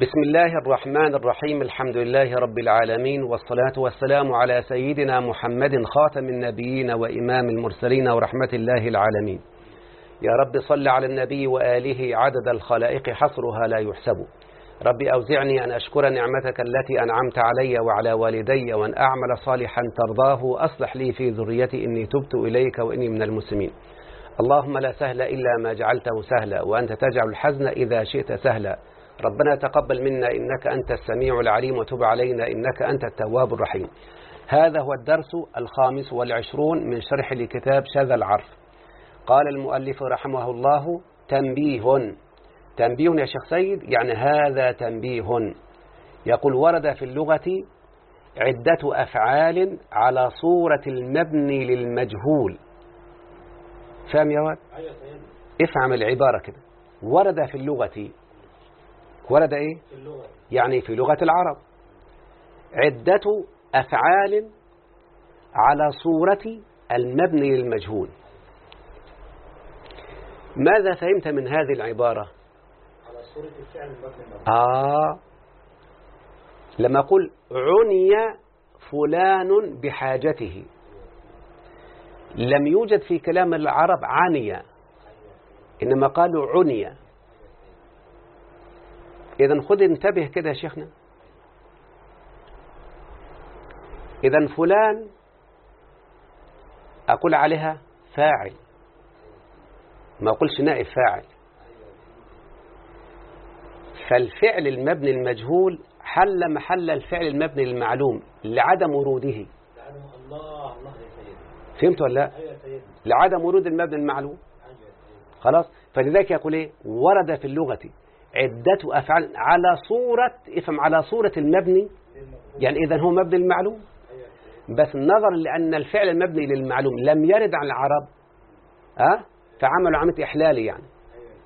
بسم الله الرحمن الرحيم الحمد لله رب العالمين والصلاة والسلام على سيدنا محمد خاتم النبيين وإمام المرسلين ورحمة الله العالمين. يا رب صل على النبي وآله عدد الخلائق حصرها لا يحسب. رب أوزعني أن أشكر نعمتك التي أنعمت علي وعلى والدي وأن أعمل صالحا ترضاه أصلح لي في ذريتي إني تبت إليك وإني من المسلمين. اللهم لا سهل إلا ما جعلته سهلا وأنت تجعل الحزن إذا شئت سهلا. ربنا تقبل منا إنك أنت السميع العليم وتب علينا إنك أنت التواب الرحيم. هذا هو الدرس الخامس والعشرون من شرح لكتاب شذا العرف. قال المؤلف رحمه الله تنبيه. تنبيه يا شيخ سيد يعني هذا تنبيه. يقول ورد في اللغة عدة أفعال على صورة المبني للمجهول. فهم يا واد؟ افهم العبارة كده. ورد في اللغة ورد اللغة. يعني في لغة العرب. عدة أفعال على صورة المبني للمجهول. ماذا فهمت من هذه العبارة؟ على صورة الفعل المبني المبني آه. لما أقول عني فلان بحاجته. لم يوجد في كلام العرب عني. إنما قالوا عني. إذا خذ انتبه كده يا شيخنا. إذا فلان أقول عليها فاعل. ما أقولش نائب فاعل. فالفعل المبني المجهول حل محل الفعل المبني المعلوم لعدم وروده. الله الله فهمت ولا لا؟ لعدم ورود المبني المعلوم. خلاص؟ فلذلك يقول إيه؟ ورد في اللغة. عدة أفعال على صورة افهم على صورة المبني. يعني إذا هو مبني المعلوم بس نظرا لأن الفعل المبني للمعلوم لم يرد عن العرب. أه؟ فعملوا عملية إحلال يعني.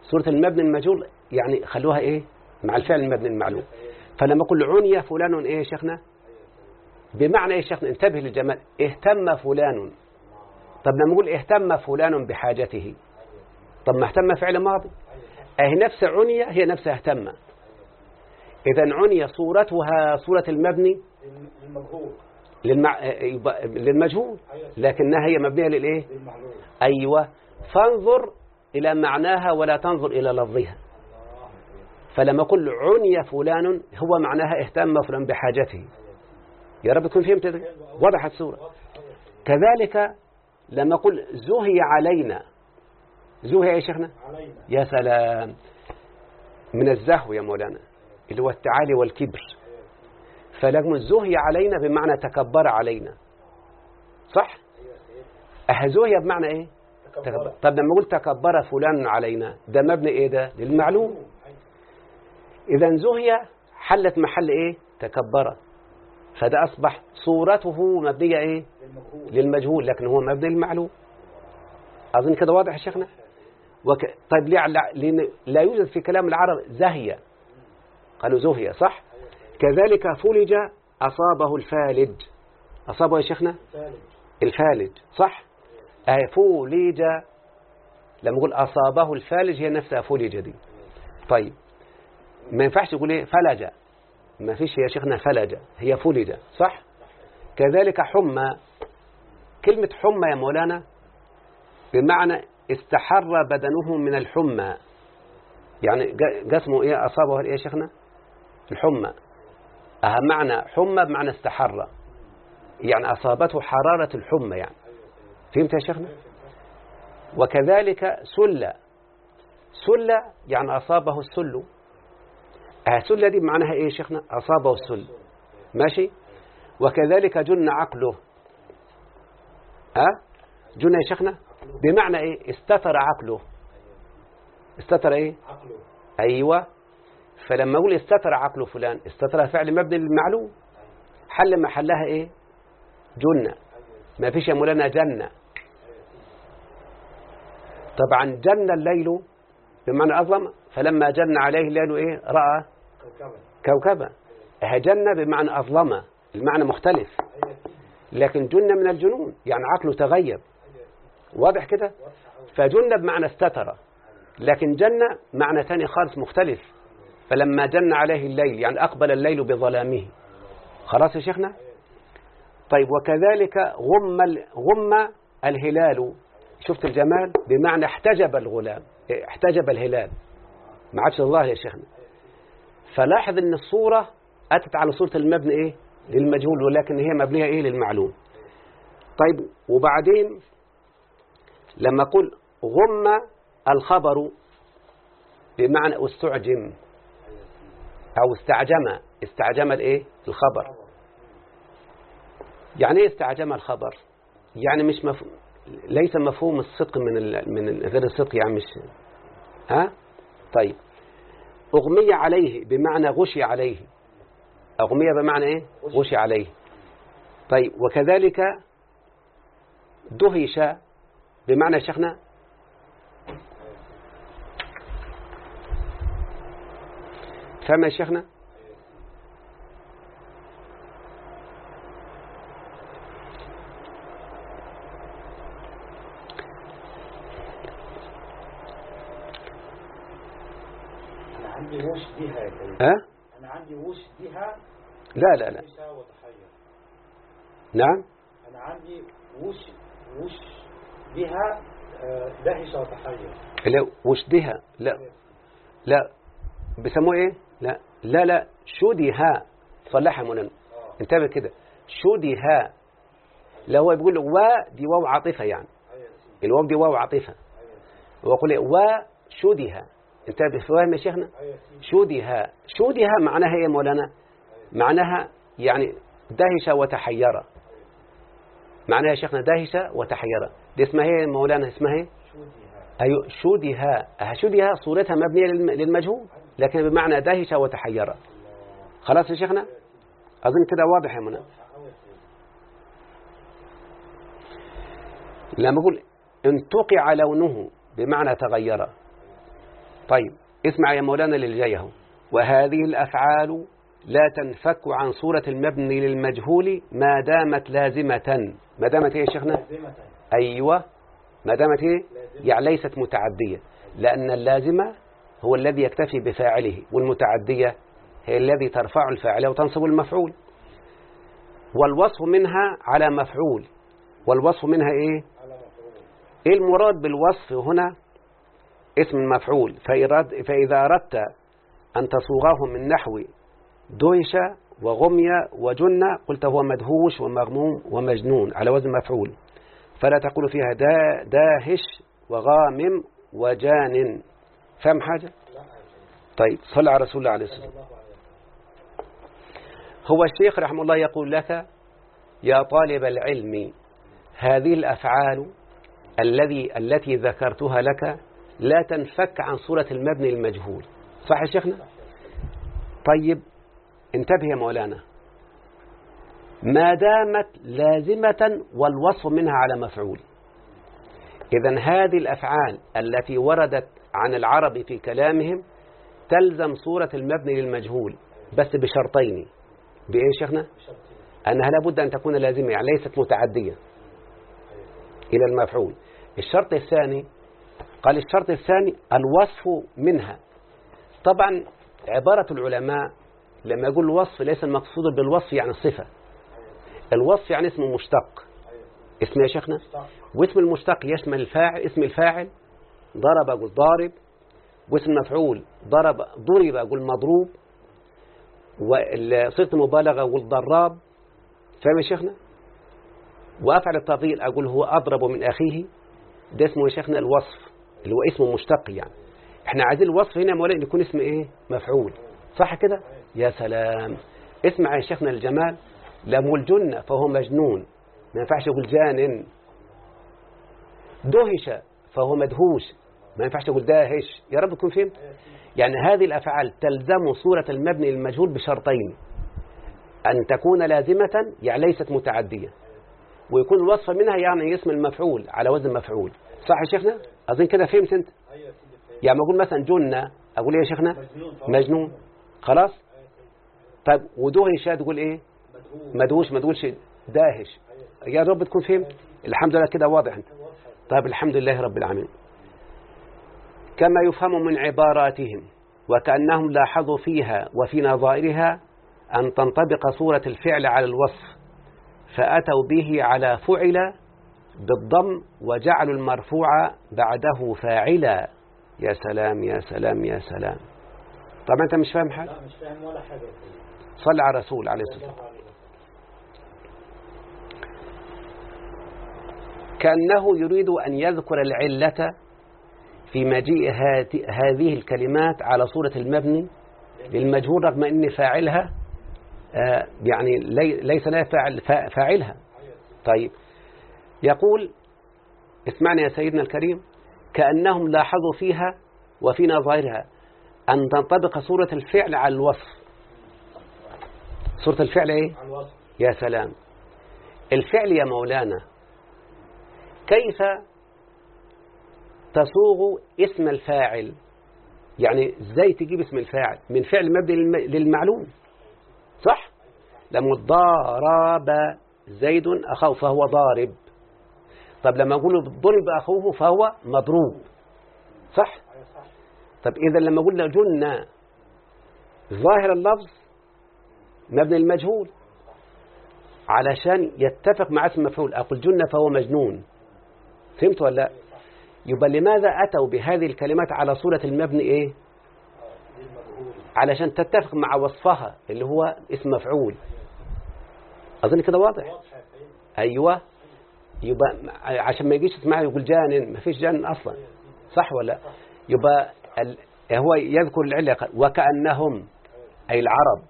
صورة المبني المجهول يعني خلوها إيه؟ مع الفعل المبني المعلوم. فلما أقول عني فلان إيه يا شيخنا؟ بمعنى إيه يا شيخنا؟ انتبه للجمال. اهتم فلان. طب لما نقول اهتم فلان بحاجته. طب ما اهتم فعل ماضي. أهي نفس عنية هي نفس اهتم. إذا عنية صورتها صورة المبني للم- للمجهول. للمع... للمجهول. أيوة. لكنها هي مبنية للإيه؟ أيوة. فانظر إلى معناها ولا تنظر إلى لفظها. فلما أقول عني فلان هو معناها اهتم فلان بحاجته. يا رب تكون فهمت؟ وضحت الصورة. كذلك لما أقول زهي علينا زهي يا شيخنا؟ علينا. يا سلام. من الزهو يا مولانا اللي هو التعالي والكبر. فلما زهي علينا بمعنى تكبر علينا. صح؟ يا سيدي أهزهي بمعنى إيه؟ تكبر. طب لما أقول تكبر فلان علينا ده مبني إيه ده؟ للمعلوم. أيوة. إذا زهي حلت محل إيه؟ تكبر. فده أصبح صورته مبنية إيه؟ للمجهول. للمجهول لكن هو مبني للمعلوم. أظن كده واضح يا شيخنا؟ وك... طيب ليه لأن لا يوجد في كلام العرب زهية. قالوا زهية صح؟ كذلك فلج أصابه الفالج. أصابه يا شيخنا؟ الفالج صح؟ أي فولج لما نقول أصابه الفالج هي نفسها فولج دي. طيب ما ينفعش تقول إيه؟ فلج. ما فيش يا شيخنا فلج هي فولج صح؟ كذلك حمى كلمة حمى يا مولانا بمعنى استحر بدنه من الحمى. يعني جسمه إيه؟ أصابه إيه يا شيخنا؟ الحمى. أهم معنى حمى بمعنى استحر. يعني أصابته حرارة الحمى يعني. فهمت يا شيخنا؟ وكذلك سلة سلة يعني أصابه السل. آه سلة دي معناها إيه يا شيخنا؟ أصابه السل. ماشي؟ وكذلك جن عقله. ها أه؟ جن يا شيخنا؟ بمعنى إيه؟ استتر عقله. استتر إيه؟ عقله. أيوة. فلما أقول استتر عقل فلان استتر فعل مبني للمعلوم. حل محلها إيه؟ جنة. ما فيش يا مولانا جنة. طبعا جن الليل بمعنى أظلم فلما جن عليه الليل إيه؟ رأى كوكبا. هجن بمعنى أظلم المعنى مختلف. أيوة. لكن جن من الجنون يعني عقله تغيب. واضح كده؟ واضحة أوي فجن بمعنى استتر لكن جنة معنى تاني خالص مختلف. فلما جن عليه الليل يعني أقبل الليل بظلامه. خلاص يا شيخنا؟ طيب وكذلك غم غم الهلال. شفت الجمال؟ بمعنى احتجب الغلام احتجب الهلال. ما عادش الله يا شيخنا. فلاحظ إن الصورة أتت على صورة المبني إيه؟ للمجهول ولكن هي مبنية إيه؟ للمعلوم. طيب وبعدين لما أقول غم الخبر بمعنى استعجم أو استعجم. استعجم الإيه؟ الخبر. يعني إيه استعجم الخبر؟ يعني مش مف... ليس مفهوم الصدق من ال... من ال... غير الصدق يعني مش ها؟ طيب. أغمي عليه بمعنى غشي عليه. أغمي بمعنى إيه؟ غشي. عليه. طيب. وكذلك دهش بمعنى يا شيخنا فما يا شيخنا؟ أنا عندي وش بها يا كريم. ها؟ أنا عندي وش بها لا لا لا. نعم. أنا عندي وش بها آه، دهشة وتحير لا وشدها لا. لا. بيسموه إيه؟ لا. لا لا. شدها صلحها مولانا آه. انتبه كده. شدها لا هو بيقول و دي واو عاطفة يعني. أيوة. الواو دي واو عاطفة. أيوة. هو يقول إيه؟ وشدها انتبه فاهم يا شيخنا؟ أيوة. شدها شدها معناها إيه يا مولانا؟ معناها يعني دهش وتحير معناها يا شيخنا دهش وتحير دي اسمها إيه مولانا؟ اسمها إيه؟ أيوة شدها أه شدها صورتها مبنية للم- للمجهول لكن بمعنى دهش وتحير الله خلاص يا شيخنا؟ أظن كده واضح يا منى. لما أقول انتقع لونه بمعنى تغير. طيب اسمع يا مولانا جاي أهو. وهذه الأفعال لا تنفك عن صورة المبني للمجهول ما دامت لازمة. ما دامت إيه يا شيخنا؟ لازمة. أيوة ما دامت لازمة يعني ليست متعدية لأن اللازمة هو الذي يكتفي بفاعله والمتعدية هي الذي ترفع الفاعل وتنصب المفعول. والوصف منها على مفعول. والوصف منها مفعول إيه المراد بالوصف هنا؟ اسم المفعول. فإذا أردت أن تصوغه من نحو دويش وغمي وجن قلت هو مدهوش ومغموم ومجنون على وزن مفعول. فلا تقول فيها دا داهش وغامم وجان. فهم حاجة؟ طيب صلى على رسول الله عليه وسلم. هو الشيخ رحمه الله يقول لك يا طالب العلم هذه الأفعال الذي التي ذكرتها لك لا تنفك عن صورة المبني المجهول. صح يا شيخنا؟ طيب انتبه يا مولانا. ما دامت لازمة والوصف منها على مفعول. إذا هذه الأفعال التي وردت عن العرب في كلامهم تلزم صورة المبني للمجهول بس بشرطين. بإيه شيخنا؟ أنها لابد أن تكون لازمة يعني ليست متعدية. إلى المفعول. الشرط الثاني قال الشرط الثاني الوصف منها. طبعا عبارة العلماء لما يقول الوصف ليس المقصود بالوصف يعني الصفة. الوصف يعني اسم مشتق. أيوة اسم يا شيخنا؟ واسم المشتق يشمل الفاعل اسم الفاعل ضرب أقول ضارب. واسم المفعول ضرب ضرب أقول مضروب. وصيغة المبالغة أقول ضراب. فاهم يا شيخنا؟ وأفعل التفضيل أقول هو أضرب من أخيه. ده اسمه يا شيخنا الوصف اللي هو اسمه مشتق يعني. إحنا عايزين الوصف هنا يا مولانا يكون اسم إيه؟ مفعول. صح كده؟ يا سلام. اسمع يا شيخنا الجمال. لم الجن فهو مجنون. ما ينفعش يقول جان. دهش فهو مدهوش. ما ينفعش يقول داهش. يا رب تكون فهمت؟ يعني هذه الأفعال تلزم صورة المبني للمجهول بشرطين. أن تكون لازمة يعني ليست متعدية. ويكون الوصف منها يعني اسم المفعول على وزن مفعول. صح يا شيخنا؟ أظن كده فهمت أنت. يعني ما أقول مثلا جنة أقول إيه يا شيخنا؟ مجنون. خلاص. طيب ودهش تقول إيه؟ مدهوش مدهوش ما تقولش داهش. يا رب تكون فهمت الحمد لله كده واضح واضحة طيب الحمد لله رب العالمين. كما يفهم من عباراتهم وكأنهم لاحظوا فيها وفي نظائرها أن تنطبق صورة الفعل على الوصف فأتوا به على فعل بالضم وجعلوا المرفوع بعده فاعلا. يا سلام يا سلام يا سلام. طبعا أنت مش فاهم حاجة؟ لا مش فاهم ولا حاجة. صلى على الرسول عليه الصلاة والسلام الله عليه وسلم كأنه يريد أن يذكر العلة في مجيء هذه الكلمات على صورة المبني للمجهول رغم أن فاعلها آه، يعني لي- ليس لا فاعل فا- فاعلها. طيب. يقول اسمعني يا سيدنا الكريم كأنهم لاحظوا فيها وفي نظائرها أن تنطبق صورة الفعل على الوصف. صورة الفعل إيه؟ على الوصف. يا سلام. الفعل يا مولانا كيف تصوغ اسم الفاعل؟ يعني إزاي تجيب اسم الفاعل؟ من فعل مبني للم- للمعلوم. صح؟ لما ضرب زيد أخاه فهو ضارب. طب لما أقول ضرب أخوه فهو مضروب. صح؟ طب إذا لما قلنا جن ظاهر اللفظ مبني المجهول علشان يتفق مع اسم مفعول أقول جن فهو مجنون. فهمت ولا لا؟ يبقى لماذا أتوا بهذه الكلمات على صورة المبني إيه؟ علشان تتفق مع وصفها اللي هو اسم مفعول. أظن كده واضح؟ أيوة. يبقى عشان ما يجيش اسمها يقول جانن ما فيش جانن أصلا. صح ولا لا؟ يبقى ال... هو يذكر العلة وكأنهم أي العرب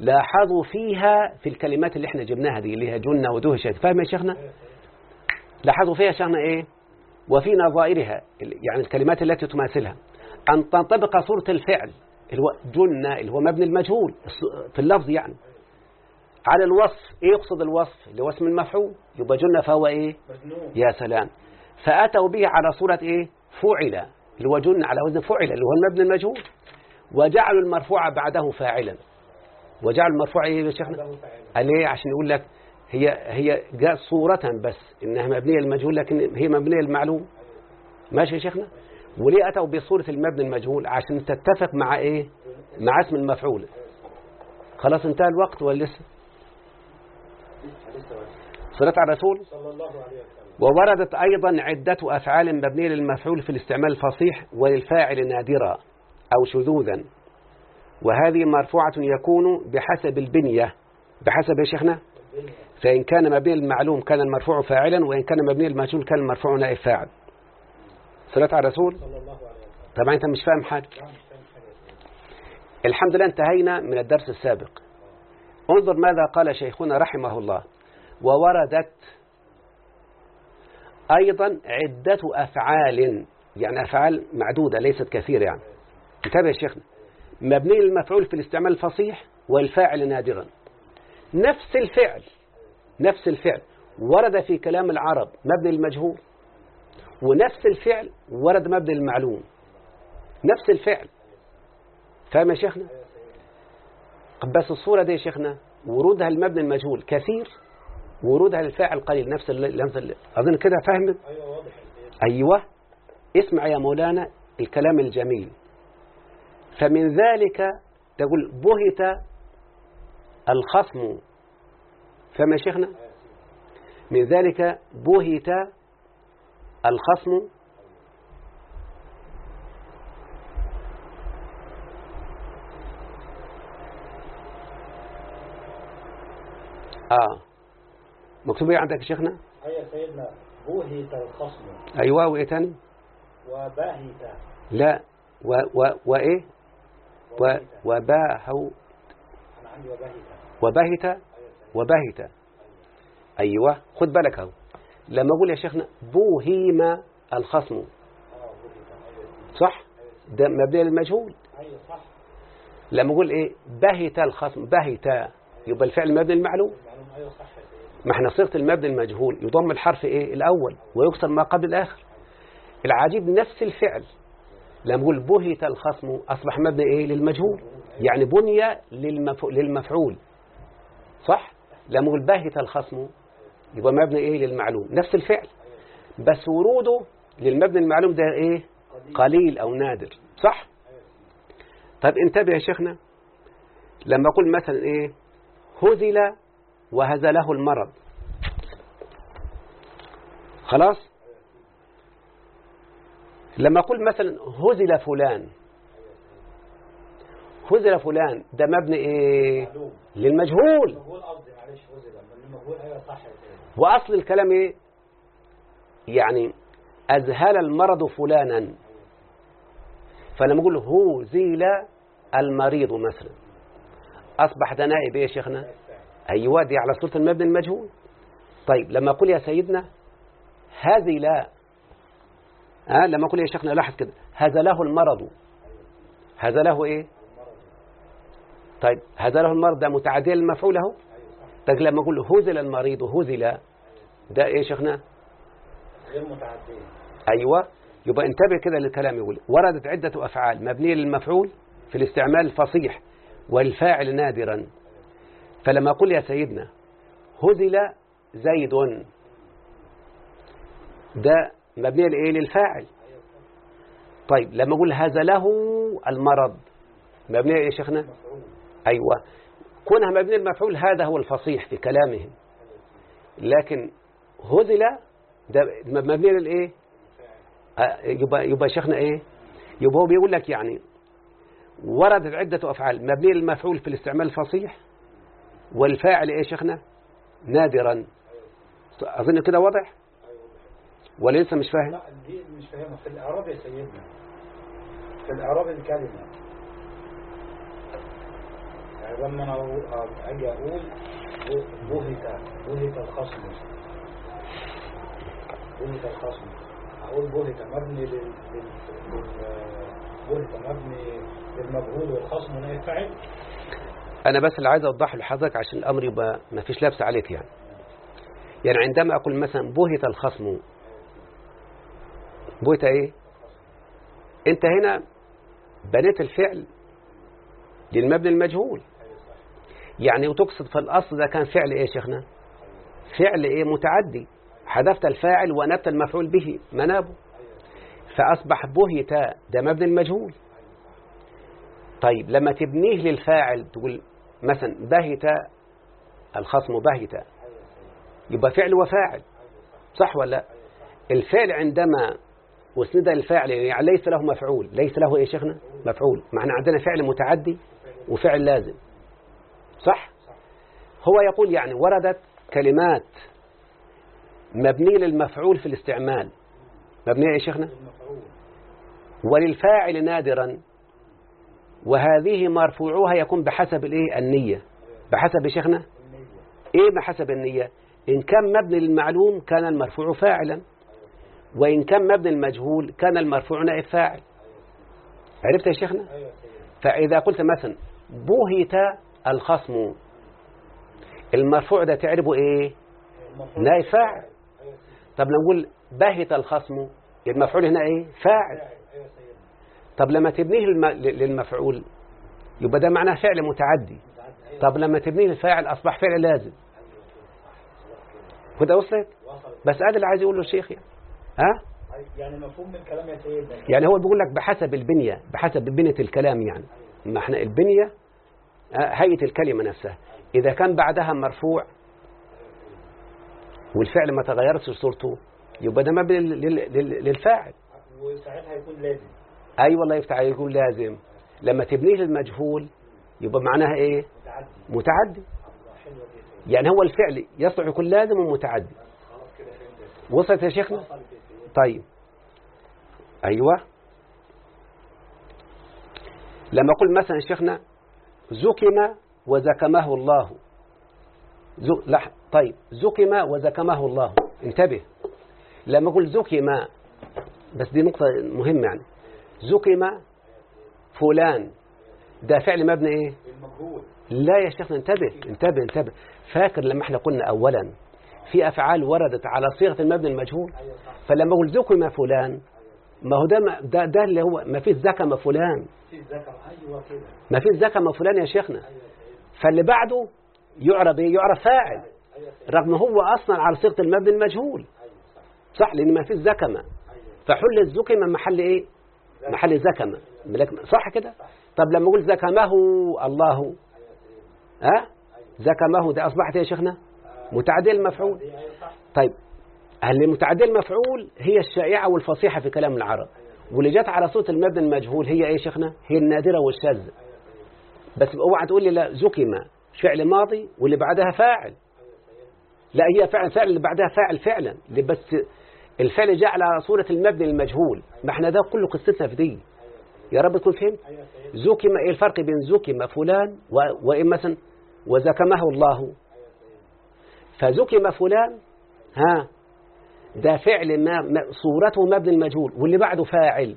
لاحظوا فيها في الكلمات اللي إحنا جبناها دي اللي هي جنة ودهشت فاهم يا شيخنا؟ لاحظوا فيها شيخنا إيه؟ وفي نظائرها يعني الكلمات التي تماثلها. أن تنطبق صورة الفعل اللي هو جنة اللي هو مبني المجهول في اللفظ يعني. على الوصف إيه يقصد الوصف؟ اللي هو اسم المفعول يبقى جنة فهو إيه؟ مجنون. يا سلام. فأتوا به على صورة إيه؟ فعل اللي هو جن على وزن فعل اللي هو المبني المجهول. وجعلوا المرفوع بعده فاعلا. وجعلوا المرفوع إيه يا شيخنا؟ قال ليه عشان يقول لك هي هي جاء صورة بس إنها مبنية للمجهول لكن هي مبنية للمعلوم. ماشي يا شيخنا؟ وليه أتوا بصورة المبني المجهول؟ عشان تتفق مع إيه؟ مع اسم المفعول. خلاص انتهى الوقت ولا لسه. صلاة على الرسول؟ ووردت أيضا عدة أفعال مبنية للمفعول في الاستعمال الفصيح وللفاعل نادرا أو شذوذا. وهذه مرفوعة يكون بحسب البنية. بحسب يا شيخنا؟ فإن كان مبني المعلوم كان المرفوع فاعلا وإن كان مبني المجهول كان المرفوع نائب فاعل. صلاة على الرسول؟ طبعا أنت مش فاهم حاجة. الحمد لله انتهينا من الدرس السابق. انظر ماذا قال شيخنا رحمه الله. ووردت أيضا عدة أفعال يعني أفعال معدودة ليست كثيرة يعني. انتبه يا شيخنا مبني المفعول في الاستعمال الفصيح والفاعل نادرا. نفس الفعل. نفس الفعل ورد في كلام العرب مبني المجهول ونفس الفعل ورد مبني المعلوم. نفس الفعل. فاهم يا شيخنا؟ بس الصورة دي يا شيخنا ورودها المبني المجهول كثير ورودها للفاعل قليل. نفس نفس أظن كده فاهم أيوه واضح أيوة. اسمع يا مولانا الكلام الجميل. فمن ذلك تقول بهت الخصم فما يا شيخنا؟ من ذلك بهت الخصم آه. مكتوب إيه عندك يا شيخنا؟ أيوه سيدنا بوهت الخصم. أيوة وإيه تاني؟ وبهت لا و و وإيه و وبهت. وباهوا أنا عندي أيوه يا سيدي وبهت أيوة خد بالك أهو لما أقول يا شيخنا بوهيم الخصم. صح؟ ده مبني للمجهول لما أقول إيه؟ بهت الخصم بهت. يبقى الفعل مبني المعلوم. ما إحنا صيغه المبني المجهول. يضم الحرف إيه؟ الأول ويكسر ما قبل الآخر. العجيب نفس الفعل. لما نقول بهت الخصم أصبح مبني إيه؟ للمجهول. يعني بني للمف... للمفعول. صح؟ لما نقول باهت الخصم يبقى مبني إيه للمعلوم؟ نفس الفعل. بس وروده للمبني المعلوم ده إيه؟ قليل أو نادر صح؟ طيب انتبه يا شيخنا لما أقول مثلا إيه؟ هزل وهزله المرض. خلاص؟ لما أقول مثلا هزل فلان هزل فلان ده مبني إيه؟ معلوم للمجهول. أيوه سيدي وأصل الكلام إيه؟ يعني أذهل المرض فلانا. فلما أقول هزل المريض مثلا أصبح ده نائب إيه يا شيخنا؟ أيوة دي على صورة المبني المجهول. طيب لما أقول يا سيدنا هزل ها لما أقول يا شيخنا لاحظ كده هزله المرض. هزله إيه؟ طيب هزله المرض ده متعدي المفعول اهو طيب لما أقول هزل المريض هزل ده إيه يا شيخنا؟ غير متعدين أيوة يبقى انتبه كده للكلام يقول وردت عدة أفعال مبنية للمفعول في الاستعمال الفصيح والفاعل نادرا. فلما أقول يا سيدنا هزل زيد ده مبنية لإيه؟ للفاعل. طيب لما أقول هزله المرض مبنية إيه يا شيخنا؟ أيوة. كونها مبنية المفعول هذا هو الفصيح في كلامهم. لكن هزل ده مبنية للإيه آه، يبقى يبقى شيخنا إيه؟ يبقى هو بيقول لك يعني وردت عدة أفعال. مبنية للمفعول في الاستعمال الفصيح والفاعل إيه شيخنا؟ نادرا. أظن كده واضح؟ ولا لسه مش فاهم؟ لا دي مش فاهمها. في الإعراب يا سيدنا. في الإعراب الكلمة. أنا أقول- أجي أقول بهت بهت الخصم. بهت الخصم. أقول بهت مبني لل بهت مبني للمجهول والخصم نائب فاعل أنا بس اللي عايز أوضحه لحضرتك عشان الأمر يبقى ما فيش لبس عليك يعني. يعني عندما أقول مثلا بهت الخصم بهت إيه؟ أنت هنا بنيت الفعل للمبني المجهول. يعني وتقصد في الأصل ده كان فعل إيه شيخنا؟ فعل إيه؟ متعدي. حذفت الفاعل ونبت المفعول به منابه. فأصبح بهت ده مبني المجهول. طيب لما تبنيه للفاعل تقول مثلا بهت الخصم بهت. يبقى فعل وفاعل. صح ولا لا؟ الفعل عندما أسند الفاعل يعني ليس له مفعول. ليس له إيه يا شيخنا؟ مفعول. معنى عندنا فعل متعدي وفعل لازم. صح؟ هو يقول يعني وردت كلمات مبنية للمفعول في الاستعمال. مبنية يا شيخنا؟ وللفاعل نادرا وهذه مرفوعها يكون بحسب الإيه؟ النية. بحسب يا شيخنا؟ إيه بحسب النية؟ إن كان مبني للمعلوم كان المرفوع فاعلا وإن كان مبني المجهول كان المرفوع نائب فاعل. عرفت يا شيخنا؟ فإذا قلت مثلا بهت الخصم. المرفوع ده تعربه إيه؟ نائب فاعل. أيوة طب لو نقول بهت الخصم المفعول هنا إيه؟ فاعل. أيوة طب لما تبنيه للم- للمفعول يبقى ده معناه فعل متعدي. أيوة. طب لما تبنيه للفاعل أصبح فعل لازم. كده وصلت؟ بس هذا اللي عايز يقوله الشيخ يعني. ها؟ يعني مفهوم من الكلام يا سيدنا يعني هو بيقول لك بحسب البنية بحسب بنية الكلام يعني. ما إحنا البنية هيئة الكلمة نفسها. إذا كان بعدها مرفوع والفعل ما تغيرش صورته يبقى ده مبني لل- لل- لل- للفاعل. وساعتها يكون لازم. أي والله يفتح يقول لازم. لما تبنيه للمجهول يبقى معناها إيه؟ متعدي. متعدي. يعني هو الفعل يصلح يكون لازم ومتعدي. وصلت يا شيخنا؟ طيب. أيوة. لما أقول مثلا شيخنا زكم وزكمه الله. زو... لح... طيب زكم وزكمه الله. انتبه. لما أقول زكم بس دي نقطة مهمة يعني. زكم فلان. ده فعل مبني إيه؟ المجهول. لا يا شيخنا انتبه انتبه انتبه. فاكر لما إحنا قلنا اولا في أفعال وردت على صيغة المبني المجهول؟ صح. فلما أقول زكم فلان ما هو ده ده, ده اللي هو ما فيش زكم فلان. كده. ما فيش زكم فلان يا شيخنا. سيدي فاللي بعده يعرب إيه؟ يعرب فاعل. سيدي رغم هو أصلا على صيغة المبني المجهول. صح. لأن ما فيش زكمه أيوه. فحل الزكمه محل إيه؟ محل زكمه لكن- صح كده؟ طب لما أقول زكمه الله؟ ها؟ زكمه ده أصبحت يا شيخنا؟ متعدل المفعول دي أيوه صح. طيب هل متعدل المفعول هي الشائعة والفصيحة في كلام العرب. واللي جت على صوت المبني المجهول هي إيه شيخنا؟ هي النادرة والشاذة بس اوعى تقول لي لا زكم فعل ماضي واللي بعدها فاعل. لا هي فعل فعل اللي بعدها فاعل فعلا. بس الفعل جاء على صورة المبني المجهول. ما إحنا ده كله قصتنا في دي. يا رب تكون فهمت. زكم إيه الفرق بين زكم فلان وإن مثلا وزكمه الله. فزكم فلان ها ده فعل ما ما- صورته مبني المجهول واللي بعده فاعل.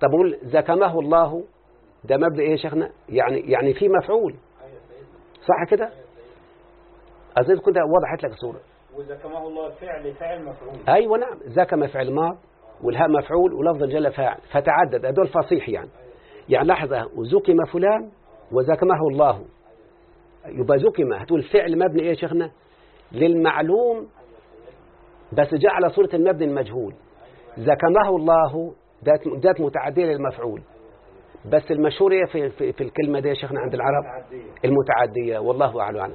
طب أقول زكمه الله. ده مبني إيه يا شيخنا؟ يعني يعني في مفعول. صح كده؟ أظن كنت وضحت لك الصورة. وزكمه الله فعل فعل مفعول. أيوة نعم. زكم فعل ماض والهاء مفعول ولفظ الجل فاعل. فتعدد هذول فصيح يعني. يعني لحظة وزكم فلان وزكمه الله. يبقى زكم هتقول فعل مبني إيه يا شيخنا؟ للمعلوم بس جاء على صورة المبني المجهول. زكمه الله ذات ذات متعدية للمفعول. بس المشهور إيه في, في, في الكلمة دي يا شيخنا عند العرب المتعدية والله أعلم.